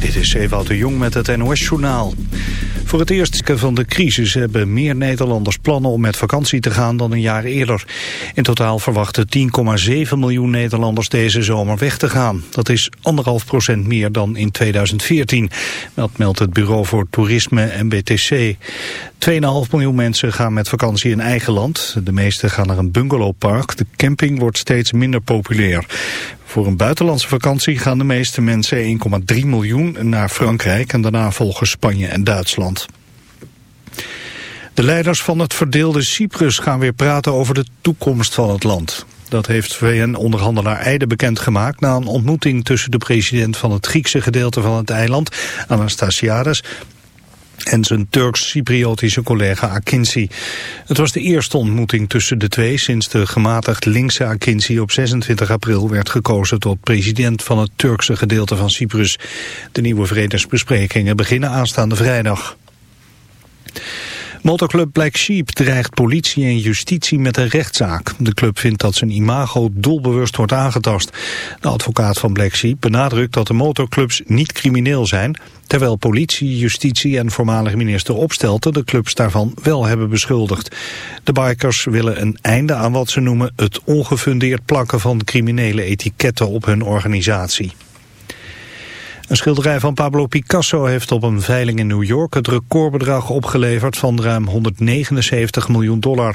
Dit is Ewout de Jong met het NOS-journaal. Voor het eerst van de crisis hebben meer Nederlanders plannen om met vakantie te gaan dan een jaar eerder. In totaal verwachten 10,7 miljoen Nederlanders deze zomer weg te gaan. Dat is anderhalf procent meer dan in 2014. Dat meldt het Bureau voor Toerisme BTC. 2,5 miljoen mensen gaan met vakantie in eigen land. De meeste gaan naar een bungalowpark. De camping wordt steeds minder populair. Voor een buitenlandse vakantie gaan de meeste mensen 1,3 miljoen naar Frankrijk en daarna volgen Spanje en Duitsland. De leiders van het verdeelde Cyprus gaan weer praten over de toekomst van het land. Dat heeft VN-onderhandelaar Eide bekendgemaakt na een ontmoeting tussen de president van het Griekse gedeelte van het eiland, Anastasiades, en zijn Turks-Cypriotische collega Akinci. Het was de eerste ontmoeting tussen de twee sinds de gematigd linkse Akinci op 26 april werd gekozen tot president van het Turkse gedeelte van Cyprus. De nieuwe vredesbesprekingen beginnen aanstaande vrijdag. Motorclub Black Sheep dreigt politie en justitie met een rechtszaak. De club vindt dat zijn imago doelbewust wordt aangetast. De advocaat van Black Sheep benadrukt dat de motorclubs niet crimineel zijn... terwijl politie, justitie en voormalig minister Opstelten de clubs daarvan wel hebben beschuldigd. De bikers willen een einde aan wat ze noemen het ongefundeerd plakken van criminele etiketten op hun organisatie. Een schilderij van Pablo Picasso heeft op een veiling in New York het recordbedrag opgeleverd van ruim 179 miljoen dollar.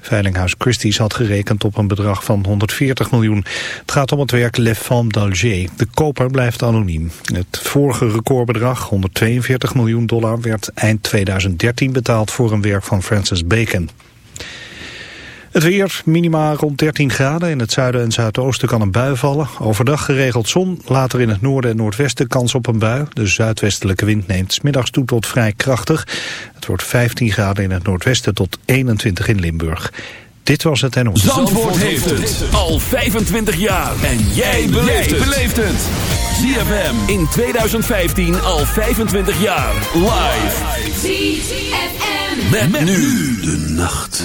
Veilinghuis Christie's had gerekend op een bedrag van 140 miljoen. Het gaat om het werk Le Femme d'Alger. De koper blijft anoniem. Het vorige recordbedrag, 142 miljoen dollar, werd eind 2013 betaald voor een werk van Francis Bacon. Het weer, minima rond 13 graden. In het zuiden en zuidoosten kan een bui vallen. Overdag geregeld zon, later in het noorden en noordwesten kans op een bui. De zuidwestelijke wind neemt smiddags toe tot vrij krachtig. Het wordt 15 graden in het noordwesten tot 21 in Limburg. Dit was het en Zandvoort, Zandvoort heeft het al 25 jaar. En jij beleeft het. ZFM in 2015 al 25 jaar. Live. ZFM. met nu de nacht.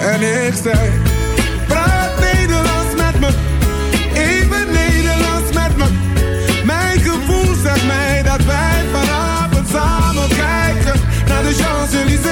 en ik zei Praat Nederlands met me, even Nederlands met me. Mijn gevoel zegt mij dat wij vanavond samen kijken Naar de Champs-Élysées.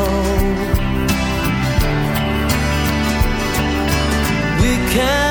can